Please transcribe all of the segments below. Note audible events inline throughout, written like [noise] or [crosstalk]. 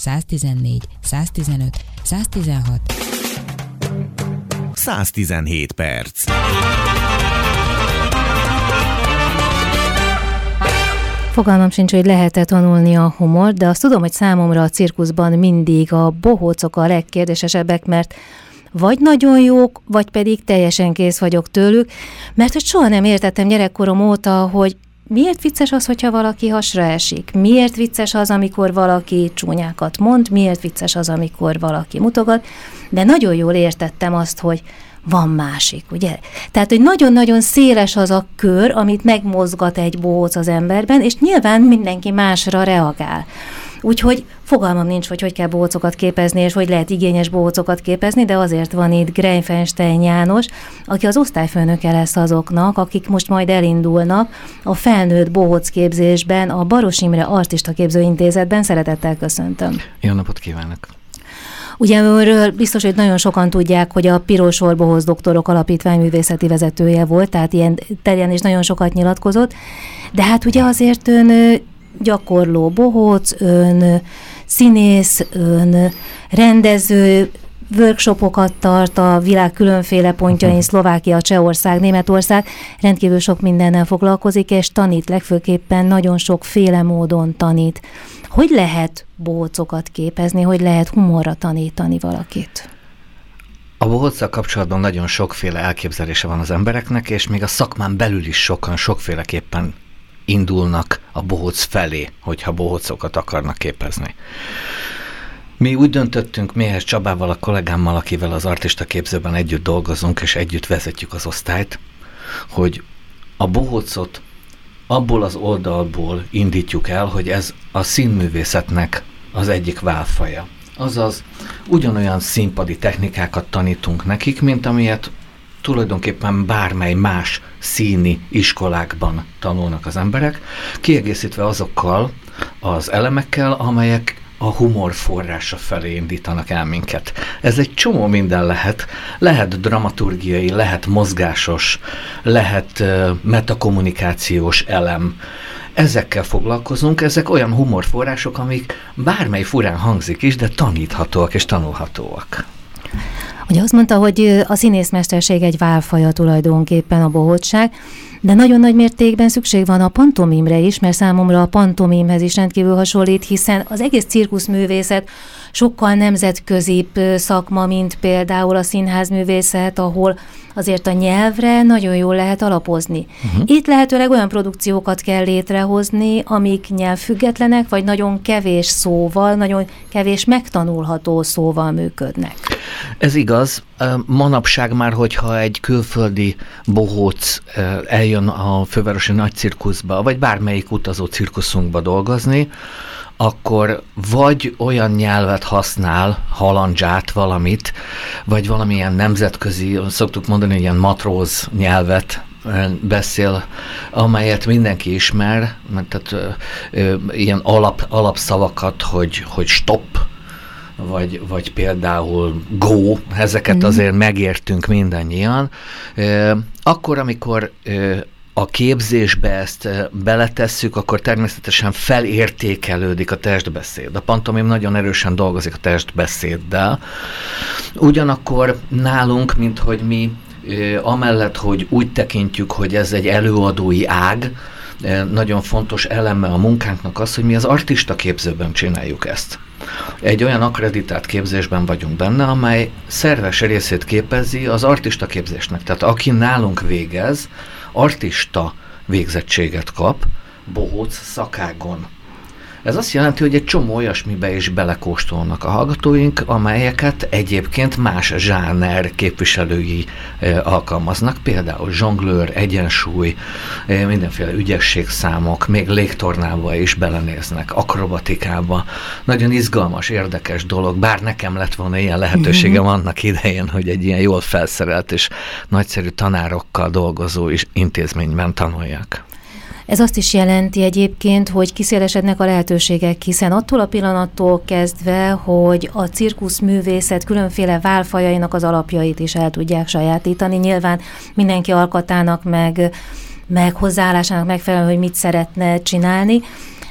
114, 115, 116. 117 perc. Fogalmam sincs, hogy lehet-e tanulni a humor, de azt tudom, hogy számomra a cirkuszban mindig a bohócok a legkérdésesebbek, mert vagy nagyon jók, vagy pedig teljesen kész vagyok tőlük, mert hogy soha nem értettem gyerekkorom óta, hogy miért vicces az, hogyha valaki hasra esik? Miért vicces az, amikor valaki csúnyákat mond? Miért vicces az, amikor valaki mutogat? De nagyon jól értettem azt, hogy van másik, ugye? Tehát, hogy nagyon-nagyon széles az a kör, amit megmozgat egy bohóc az emberben, és nyilván mindenki másra reagál. Úgyhogy fogalmam nincs, hogy hogy kell bohócokat képezni, és hogy lehet igényes bohócokat képezni, de azért van itt Greinfenstein János, aki az osztályfőnöke lesz azoknak, akik most majd elindulnak a felnőtt bohóc képzésben, a Baros Imre Artista Képzőintézetben. Szeretettel köszöntöm. Jó napot kívánok! Ugye őről biztos, hogy nagyon sokan tudják, hogy a Piros Orbohoz doktorok alapítvány művészeti vezetője volt, tehát ilyen terjen is nagyon sokat nyilatkozott, de hát ugye azért ön gyakorló bohóc, ön színész, ön rendező, workshopokat tart a világ különféle pontjain, uh-huh. Szlovákia, Csehország, Németország, rendkívül sok mindennel foglalkozik, és tanít legfőképpen nagyon sokféle módon tanít. Hogy lehet bohócokat képezni, hogy lehet humorra tanítani valakit? A bohóccal kapcsolatban nagyon sokféle elképzelése van az embereknek, és még a szakmán belül is sokan sokféleképpen indulnak a bohóc felé, hogyha bohócokat akarnak képezni. Mi úgy döntöttünk mihez Csabával, a kollégámmal, akivel az artista képzőben együtt dolgozunk, és együtt vezetjük az osztályt, hogy a bohócot abból az oldalból indítjuk el, hogy ez a színművészetnek az egyik válfaja. Azaz ugyanolyan színpadi technikákat tanítunk nekik, mint amilyet tulajdonképpen bármely más színi iskolákban tanulnak az emberek, kiegészítve azokkal az elemekkel, amelyek a humor forrása felé indítanak el minket. Ez egy csomó minden lehet. Lehet dramaturgiai, lehet mozgásos, lehet uh, metakommunikációs elem. Ezekkel foglalkozunk, ezek olyan humorforrások, amik bármely furán hangzik is, de taníthatóak és tanulhatóak. Ugye azt mondta, hogy a színészmesterség egy válfaja tulajdonképpen a bohótság, de nagyon nagy mértékben szükség van a pantomimre is, mert számomra a pantomimhez is rendkívül hasonlít, hiszen az egész cirkuszművészet sokkal nemzetközibb szakma, mint például a színházművészet, ahol azért a nyelvre nagyon jól lehet alapozni. Uh-huh. Itt lehetőleg olyan produkciókat kell létrehozni, amik nyelvfüggetlenek, vagy nagyon kevés szóval, nagyon kevés megtanulható szóval működnek. Ez igaz. Manapság már, hogyha egy külföldi bohóc eljön a fővárosi nagy cirkuszba, vagy bármelyik utazó cirkuszunkba dolgozni, akkor vagy olyan nyelvet használ, halandzsát, valamit, vagy valamilyen nemzetközi, szoktuk mondani, ilyen matróz nyelvet beszél, amelyet mindenki ismer, mert tehát ö, ö, ilyen alap, alapszavakat, hogy, hogy stop, vagy, vagy például go, ezeket mm. azért megértünk mindannyian. Akkor, amikor a képzésbe ezt beletesszük, akkor természetesen felértékelődik a testbeszéd. A pantomim nagyon erősen dolgozik a testbeszéddel. Ugyanakkor nálunk, mint hogy mi amellett, hogy úgy tekintjük, hogy ez egy előadói ág, nagyon fontos eleme a munkánknak az, hogy mi az artista képzőben csináljuk ezt. Egy olyan akreditált képzésben vagyunk benne, amely szerves részét képezi az artista képzésnek. Tehát aki nálunk végez, artista végzettséget kap, bohóc szakágon. Ez azt jelenti, hogy egy csomó olyasmibe is belekóstolnak a hallgatóink, amelyeket egyébként más zsáner képviselői e, alkalmaznak, például zsonglőr, egyensúly, e, mindenféle ügyességszámok, még légtornába is belenéznek, akrobatikába. Nagyon izgalmas, érdekes dolog, bár nekem lett volna ilyen lehetőségem mm-hmm. annak idején, hogy egy ilyen jól felszerelt és nagyszerű tanárokkal dolgozó intézményben tanuljak. Ez azt is jelenti egyébként, hogy kiszélesednek a lehetőségek, hiszen attól a pillanattól kezdve, hogy a cirkuszművészet különféle válfajainak az alapjait is el tudják sajátítani. Nyilván mindenki alkatának meg, meg hozzáállásának megfelelően, hogy mit szeretne csinálni,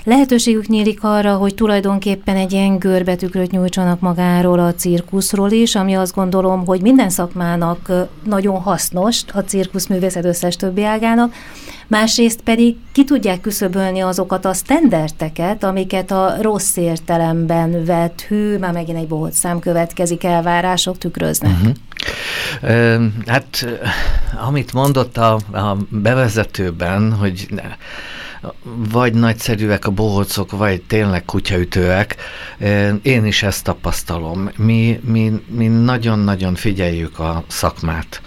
lehetőségük nyílik arra, hogy tulajdonképpen egy ilyen görbetükröt nyújtsanak magáról a cirkuszról is, ami azt gondolom, hogy minden szakmának nagyon hasznos, a cirkuszművészet összes többi ágának, másrészt pedig ki tudják küszöbölni azokat a sztenderteket, amiket a rossz értelemben vett hű, már megint egy bohóc szám következik, elvárások tükröznek. Uh-huh. Hát, amit mondott a, a bevezetőben, hogy ne, vagy nagyszerűek a bohócok, vagy tényleg kutyaütőek. Én is ezt tapasztalom. Mi, mi, mi nagyon-nagyon figyeljük a szakmát,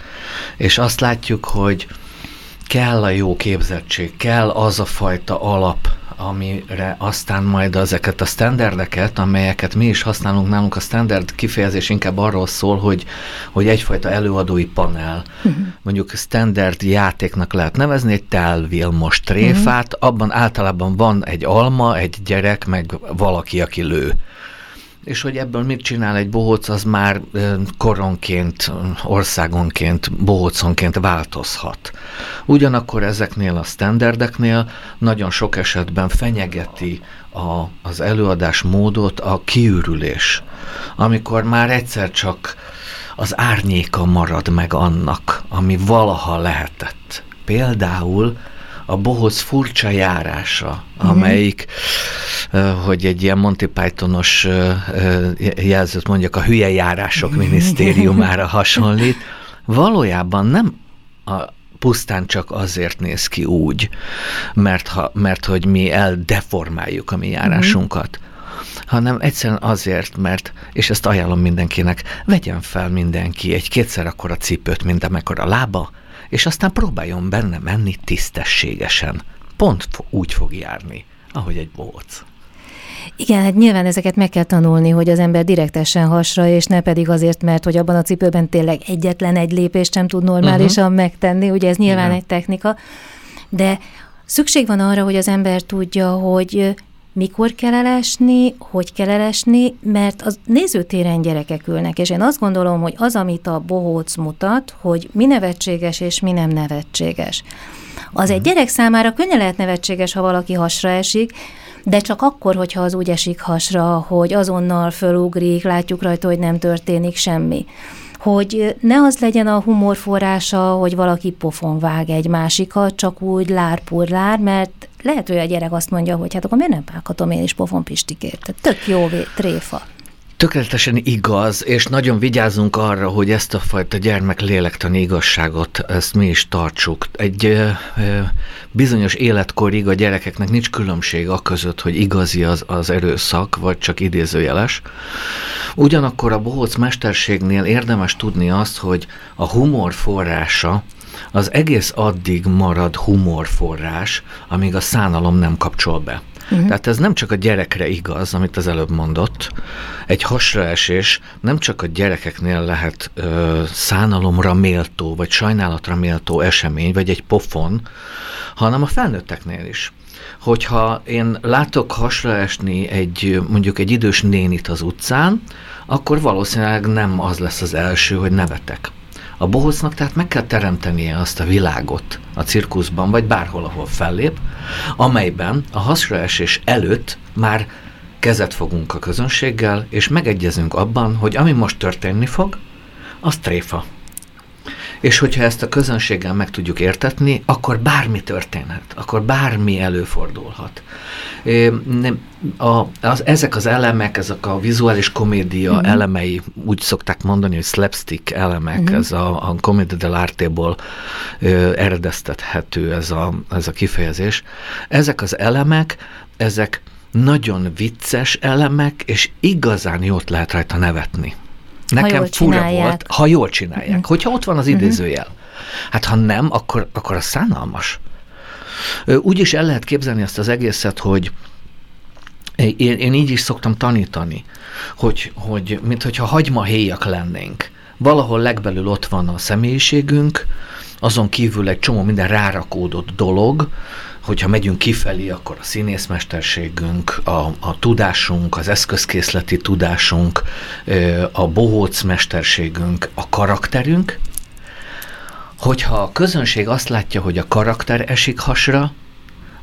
és azt látjuk, hogy kell a jó képzettség, kell az a fajta alap, amire aztán majd ezeket a standardeket, amelyeket mi is használunk nálunk, a standard kifejezés inkább arról szól, hogy, hogy egyfajta előadói panel, uh-huh. mondjuk standard játéknak lehet nevezni, egy telvilmos tréfát, uh-huh. abban általában van egy alma, egy gyerek, meg valaki, aki lő és hogy ebből mit csinál egy bohóc, az már koronként, országonként, bohóconként változhat. Ugyanakkor ezeknél a standardeknél nagyon sok esetben fenyegeti a, az előadás módot a kiürülés, amikor már egyszer csak az árnyéka marad meg annak, ami valaha lehetett. Például a bohóc furcsa járása, amelyik, hogy egy ilyen Monty Pythonos jelzőt mondjak, a hülye járások minisztériumára hasonlít, valójában nem a pusztán csak azért néz ki úgy, mert, ha, mert hogy mi eldeformáljuk a mi járásunkat, uh-huh hanem egyszerűen azért, mert, és ezt ajánlom mindenkinek, vegyen fel mindenki egy kétszer akkora cipőt, mint amekkora lába, és aztán próbáljon benne menni tisztességesen. Pont úgy fog járni, ahogy egy bóc. Igen, hát nyilván ezeket meg kell tanulni, hogy az ember direktesen hasra, és ne pedig azért, mert hogy abban a cipőben tényleg egyetlen egy lépést sem tud normálisan uh-huh. megtenni, ugye ez nyilván Igen. egy technika, de szükség van arra, hogy az ember tudja, hogy mikor kell elesni, hogy kell elesni, mert az nézőtéren gyerekek ülnek, és én azt gondolom, hogy az, amit a bohóc mutat, hogy mi nevetséges és mi nem nevetséges. Az egy mhm. gyerek számára könnyen lehet nevetséges, ha valaki hasra esik, de csak akkor, hogyha az úgy esik hasra, hogy azonnal fölugrik, látjuk rajta, hogy nem történik semmi hogy ne az legyen a humor forrása, hogy valaki pofon vág egy másikat, csak úgy lárpurlár, mert lehet, hogy a gyerek azt mondja, hogy hát akkor miért nem vághatom én is pofon pistikét? Tehát tök jó tréfa. Tökéletesen igaz, és nagyon vigyázunk arra, hogy ezt a fajta gyermek lélektani igazságot, ezt mi is tartsuk. Egy ö, ö, bizonyos életkorig a gyerekeknek nincs különbség a között, hogy igazi az, az erőszak, vagy csak idézőjeles. Ugyanakkor a bohóc mesterségnél érdemes tudni azt, hogy a humor forrása az egész addig marad humorforrás, amíg a szánalom nem kapcsol be. Uh-huh. Tehát ez nem csak a gyerekre igaz, amit az előbb mondott. Egy hasraesés nem csak a gyerekeknél lehet ö, szánalomra méltó, vagy sajnálatra méltó esemény, vagy egy pofon, hanem a felnőtteknél is. Hogyha én látok hasraesni egy, mondjuk egy idős nénit az utcán, akkor valószínűleg nem az lesz az első, hogy nevetek. A bohócnak tehát meg kell teremtenie azt a világot a cirkuszban, vagy bárhol, ahol fellép, amelyben a hasraesés előtt már kezet fogunk a közönséggel, és megegyezünk abban, hogy ami most történni fog, az tréfa. És hogyha ezt a közönséggel meg tudjuk értetni, akkor bármi történhet, akkor bármi előfordulhat. A, az, ezek az elemek, ezek a vizuális komédia mm-hmm. elemei, úgy szokták mondani, hogy slapstick elemek, mm-hmm. ez a, a comédia dell'arte-ból eredeztethető ez a, ez a kifejezés. Ezek az elemek, ezek nagyon vicces elemek, és igazán jót lehet rajta nevetni. Nekem ha fura csinálják. volt, ha jól csinálják. Uh-huh. Hogyha ott van az mhm. idézőjel. Hát ha nem, akkor, akkor az szánalmas. Úgy is el lehet képzelni ezt az egészet, hogy én, én így is szoktam tanítani, hogy, hogy mint hogyha hagymahéjak lennénk. Valahol legbelül ott van a személyiségünk, azon kívül egy csomó minden rárakódott dolog, hogyha megyünk kifelé, akkor a színészmesterségünk, a, a tudásunk, az eszközkészleti tudásunk, a bohóc mesterségünk, a karakterünk. Hogyha a közönség azt látja, hogy a karakter esik hasra,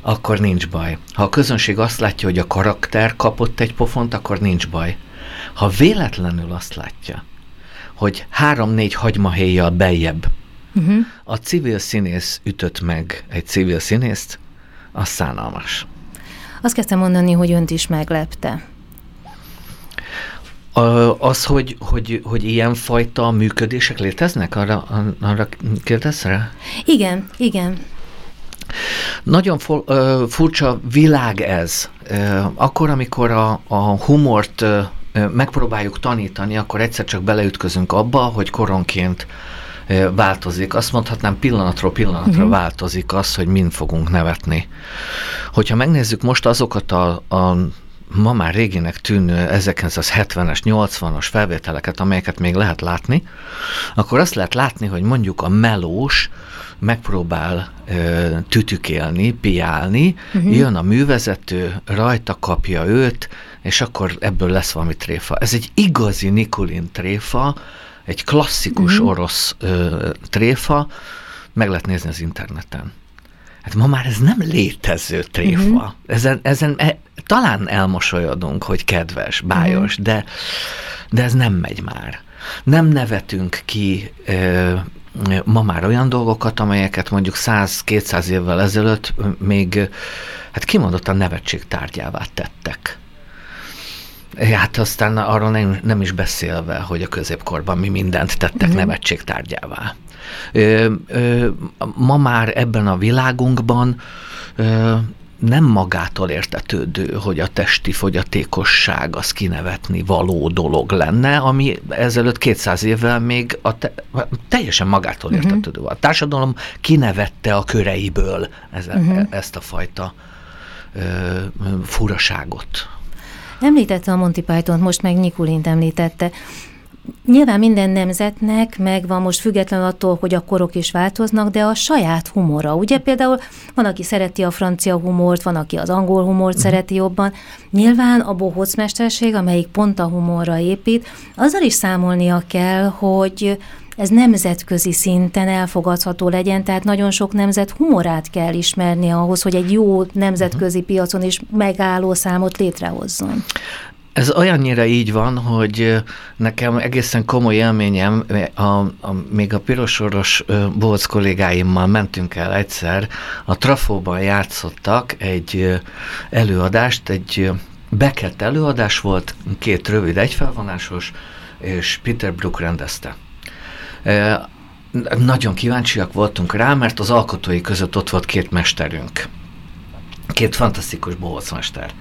akkor nincs baj. Ha a közönség azt látja, hogy a karakter kapott egy pofont, akkor nincs baj. Ha véletlenül azt látja, hogy három-négy hagymahéjjal beljebb uh-huh. a civil színész ütött meg egy civil színészt, az szánalmas. Azt kezdtem mondani, hogy önt is meglepte. Az, hogy, hogy, hogy ilyen fajta működések léteznek, arra, arra kérdezz rá? Igen, igen. Nagyon furcsa világ ez. Akkor, amikor a, a humort megpróbáljuk tanítani, akkor egyszer csak beleütközünk abba, hogy koronként változik. Azt mondhatnám, pillanatról pillanatra uh-huh. változik az, hogy mind fogunk nevetni. Hogyha megnézzük most azokat a, a ma már régének tűnő 1970-es, 80-as felvételeket, amelyeket még lehet látni, akkor azt lehet látni, hogy mondjuk a melós megpróbál ö, tütükélni, piálni, uh-huh. jön a művezető, rajta kapja őt, és akkor ebből lesz valami tréfa. Ez egy igazi Nikolin tréfa, egy klasszikus uh-huh. orosz ö, tréfa, meg lehet nézni az interneten. Hát ma már ez nem létező tréfa. Uh-huh. Ezen, ezen e, talán elmosolyodunk, hogy kedves, bájos, uh-huh. de, de ez nem megy már. Nem nevetünk ki ö, ma már olyan dolgokat, amelyeket mondjuk 100-200 évvel ezelőtt még hát kimondottan nevetség tárgyává tettek. Hát aztán arról nem, nem is beszélve, hogy a középkorban mi mindent tettek uh-huh. nevetség tárgyává. Ö, ö, ma már ebben a világunkban ö, nem magától értetődő, hogy a testi fogyatékosság az kinevetni való dolog lenne, ami ezelőtt 200 évvel még a te, teljesen magától uh-huh. értetődő volt. A társadalom kinevette a köreiből ez, uh-huh. ezt a fajta ö, furaságot. Említette a Monty python most meg Nikulint említette. Nyilván minden nemzetnek megvan most független attól, hogy a korok is változnak, de a saját humora. Ugye például van, aki szereti a francia humort, van, aki az angol humort uh-huh. szereti jobban. Nyilván a bohóc mesterség, amelyik pont a humorra épít, azzal is számolnia kell, hogy ez nemzetközi szinten elfogadható legyen, tehát nagyon sok nemzet humorát kell ismerni ahhoz, hogy egy jó nemzetközi uh-huh. piacon is megálló számot létrehozzon. Ez olyannyira így van, hogy nekem egészen komoly élményem, a, a, még a pirosoros bolc kollégáimmal mentünk el egyszer, a Trafóban játszottak egy előadást, egy Beckett előadás volt, két rövid egyfelvonásos, és Peter Brook rendezte. Nagyon kíváncsiak voltunk rá, mert az alkotói között ott volt két mesterünk. Két fantasztikus bohócmester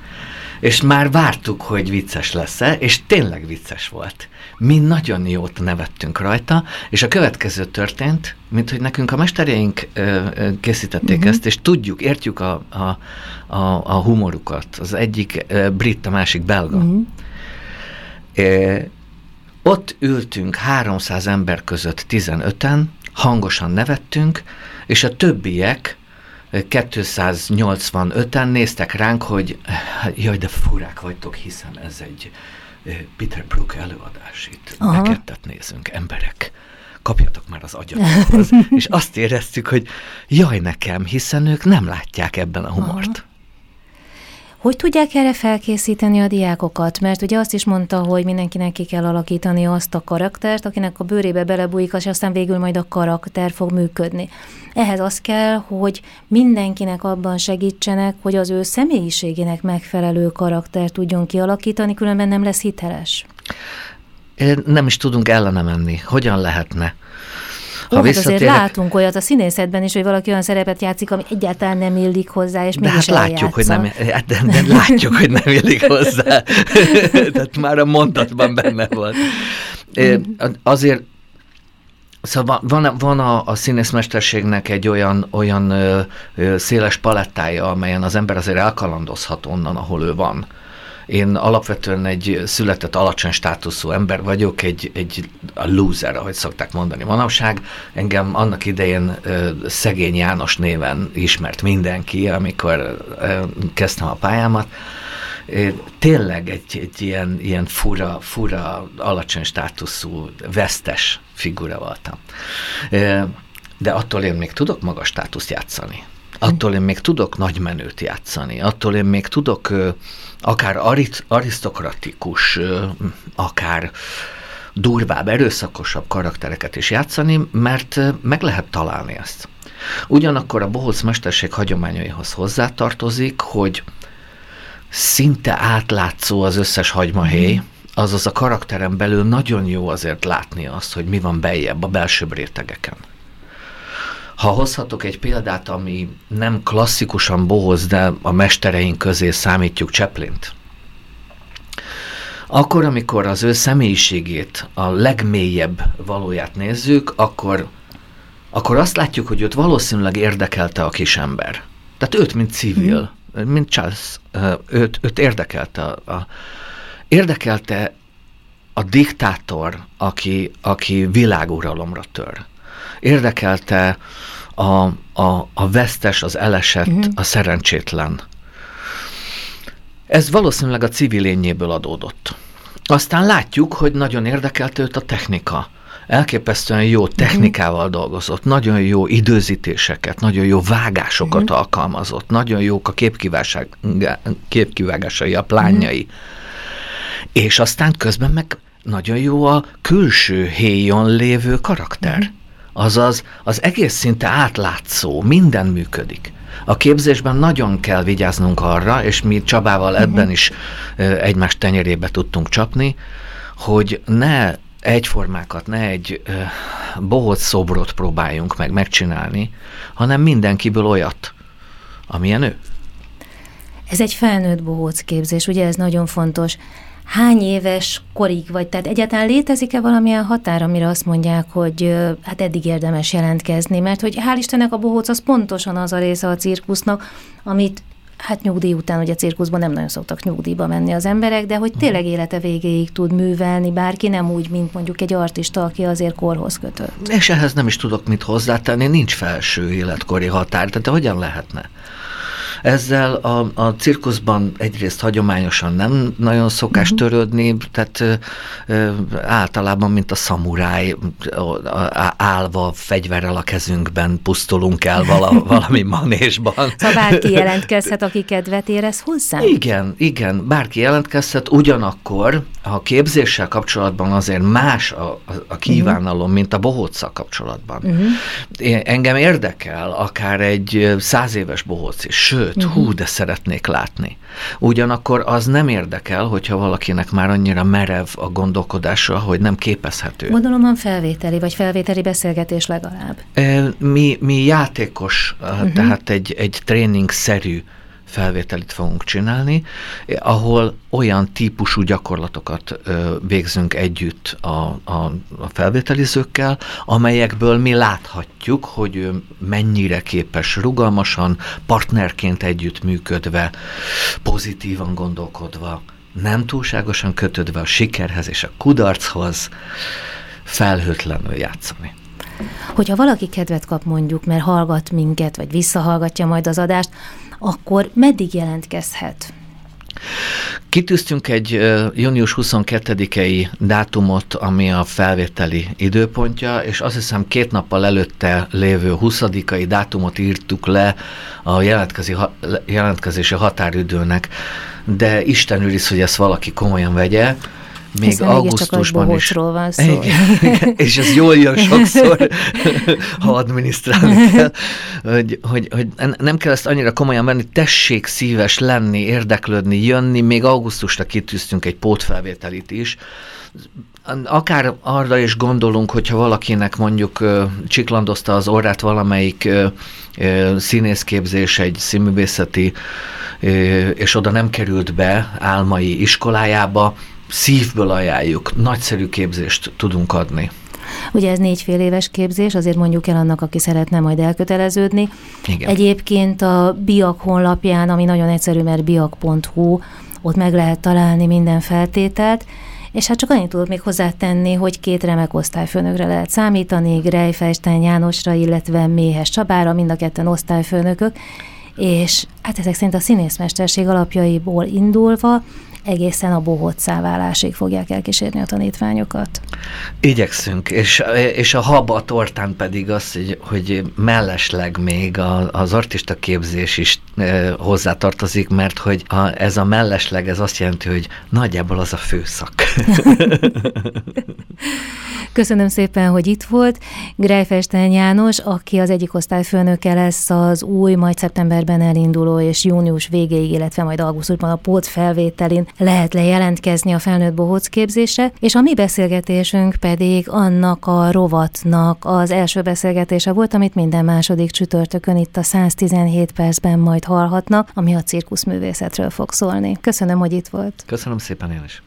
és már vártuk, hogy vicces lesz-e, és tényleg vicces volt. Mi nagyon jót nevettünk rajta, és a következő történt, mint hogy nekünk a mesterjeink ö, ö, készítették uh-huh. ezt, és tudjuk, értjük a, a, a, a humorukat. Az egyik ö, brit, a másik belga. Uh-huh. É, ott ültünk 300 ember között 15-en, hangosan nevettünk, és a többiek 285-en néztek ránk, hogy jaj, de furák vagytok, hiszen ez egy Peter Brook előadás. Itt nekettet nézünk, emberek kapjatok már az agyatokhoz. [laughs] és azt éreztük, hogy jaj nekem, hiszen ők nem látják ebben a humort. Aha. Hogy tudják erre felkészíteni a diákokat? Mert ugye azt is mondta, hogy mindenkinek ki kell alakítani azt a karaktert, akinek a bőrébe belebújik, és aztán végül majd a karakter fog működni. Ehhez az kell, hogy mindenkinek abban segítsenek, hogy az ő személyiségének megfelelő karakter tudjon kialakítani, különben nem lesz hiteles. Nem is tudunk ellene menni. Hogyan lehetne? Ha Ó, hát azért látunk olyat a színészetben is, hogy valaki olyan szerepet játszik, ami egyáltalán nem illik hozzá, és de hát látjuk, hogy nem, hát de, de látjuk, hogy nem illik hozzá. [laughs] Tehát már a mondatban benne volt. Azért Szóval van, van a, a színészmesterségnek egy olyan, olyan ö, ö, széles palettája, amelyen az ember azért elkalandozhat onnan, ahol ő van. Én alapvetően egy született alacsony státuszú ember vagyok, egy, egy a loser, ahogy szokták mondani manapság. Engem annak idején Szegény János néven ismert mindenki, amikor kezdtem a pályámat. Tényleg egy, egy ilyen, ilyen fura, fura, alacsony státuszú, vesztes figura voltam. De attól én még tudok magas státuszt játszani attól én még tudok nagy menőt játszani, attól én még tudok akár arisztokratikus, akár durvább, erőszakosabb karaktereket is játszani, mert meg lehet találni ezt. Ugyanakkor a bohóc mesterség hagyományaihoz hozzátartozik, hogy szinte átlátszó az összes hagymahéj, mhm. azaz a karakteren belül nagyon jó azért látni azt, hogy mi van beljebb a belső rétegeken. Ha hozhatok egy példát, ami nem klasszikusan bohoz, de a mestereink közé számítjuk Chaplint, akkor, amikor az ő személyiségét, a legmélyebb valóját nézzük, akkor, akkor azt látjuk, hogy őt valószínűleg érdekelte a kisember. Tehát őt, mint civil, mm. mint Charles, őt, őt érdekelte a, a, érdekelte a diktátor, aki, aki világuralomra tör. Érdekelte a, a, a vesztes, az elesett, mm. a szerencsétlen. Ez valószínűleg a civil lényéből adódott. Aztán látjuk, hogy nagyon érdekelt őt a technika. Elképesztően jó mhm. technikával dolgozott, nagyon jó időzítéseket, nagyon jó vágásokat uh-huh. alkalmazott, nagyon jók a képkivágásai, a plányai. Uh-huh. És aztán közben meg nagyon jó a külső héjon lévő karakter. Uh-huh. Azaz az egész szinte átlátszó, minden működik. A képzésben nagyon kell vigyáznunk arra, és mi Csabával uh-huh. ebben is egymás tenyerébe tudtunk csapni, hogy ne egyformákat, ne egy bohóc szobrot próbáljunk meg megcsinálni, hanem mindenkiből olyat, amilyen ő. Ez egy felnőtt bohóc képzés, ugye ez nagyon fontos hány éves korig vagy? Tehát egyáltalán létezik-e valamilyen határ, amire azt mondják, hogy hát eddig érdemes jelentkezni? Mert hogy hál' Istennek a bohóc az pontosan az a része a cirkusznak, amit hát nyugdíj után ugye a cirkuszban nem nagyon szoktak nyugdíjba menni az emberek, de hogy tényleg élete végéig tud művelni bárki, nem úgy, mint mondjuk egy artista, aki azért korhoz kötött. És ehhez nem is tudok mit hozzátenni, nincs felső életkori határ, tehát hogyan lehetne? Ezzel a, a cirkuszban egyrészt hagyományosan nem nagyon szokás uh-huh. törődni, tehát ö, ö, általában, mint a szamuráj, állva fegyverrel a kezünkben pusztulunk el vala, [laughs] valami manésban. Szóval bárki jelentkezhet, aki kedvet érez hozzá? Igen, igen, bárki jelentkezhet, ugyanakkor a képzéssel kapcsolatban azért más a, a, a kívánalom, uh-huh. mint a bohóccal kapcsolatban. Uh-huh. Engem érdekel akár egy száz éves bohóc is, sőt, előtt, uh-huh. hú, de szeretnék látni. Ugyanakkor az nem érdekel, hogyha valakinek már annyira merev a gondolkodása, hogy nem képezhető. Gondolom van felvételi, vagy felvételi beszélgetés legalább. Mi, mi játékos, uh-huh. tehát egy, egy tréning-szerű felvételit fogunk csinálni, ahol olyan típusú gyakorlatokat végzünk együtt a, a, a felvételizőkkel, amelyekből mi láthatjuk, hogy ő mennyire képes rugalmasan, partnerként együtt működve, pozitívan gondolkodva, nem túlságosan kötődve a sikerhez és a kudarchoz felhőtlenül játszani. Hogyha valaki kedvet kap mondjuk, mert hallgat minket, vagy visszahallgatja majd az adást, akkor meddig jelentkezhet? Kitűztünk egy június 22-i dátumot, ami a felvételi időpontja, és azt hiszem két nappal előtte lévő 20-ai dátumot írtuk le a jelentkezési határidőnek, de Isten őriz, hogy ezt valaki komolyan vegye, még Hiszen augusztusban is. Van szó. Igen, igen, és ez jól jön sokszor, [laughs] ha adminisztrálni kell, hogy, hogy, hogy nem kell ezt annyira komolyan venni, tessék szíves lenni, érdeklődni, jönni, még augusztusra kitűztünk egy pótfelvételit is, akár arra is gondolunk, hogyha valakinek mondjuk csiklandozta az orrát valamelyik színészképzés, egy színművészeti, és oda nem került be álmai iskolájába, szívből ajánljuk, nagyszerű képzést tudunk adni. Ugye ez négy fél éves képzés, azért mondjuk el annak, aki szeretne majd elköteleződni. Igen. Egyébként a BIAK honlapján, ami nagyon egyszerű, mert biak.hu, ott meg lehet találni minden feltételt, és hát csak annyit tudok még hozzátenni, hogy két remek osztályfőnökre lehet számítani, Grej Fejstein Jánosra, illetve Méhes Csabára, mind a ketten osztályfőnökök, és hát ezek szerint a színészmesterség alapjaiból indulva egészen a bohócá válásig fogják elkísérni a tanítványokat. Igyekszünk, és, és a hab a tortán pedig az, hogy, hogy mellesleg még a, az artista képzés is e, hozzátartozik, mert hogy a, ez a mellesleg, ez azt jelenti, hogy nagyjából az a főszak. [laughs] [laughs] Köszönöm szépen, hogy itt volt. Grejfesten János, aki az egyik osztályfőnöke lesz az új, majd szeptemberben elinduló és június végéig, illetve majd augusztusban a pót felvételin lehet lejelentkezni a felnőtt bohóc képzésre, és a mi beszélgetésünk pedig annak a rovatnak az első beszélgetése volt, amit minden második csütörtökön itt a 117 percben majd hallhatnak, ami a cirkuszművészetről fog szólni. Köszönöm, hogy itt volt. Köszönöm szépen én is.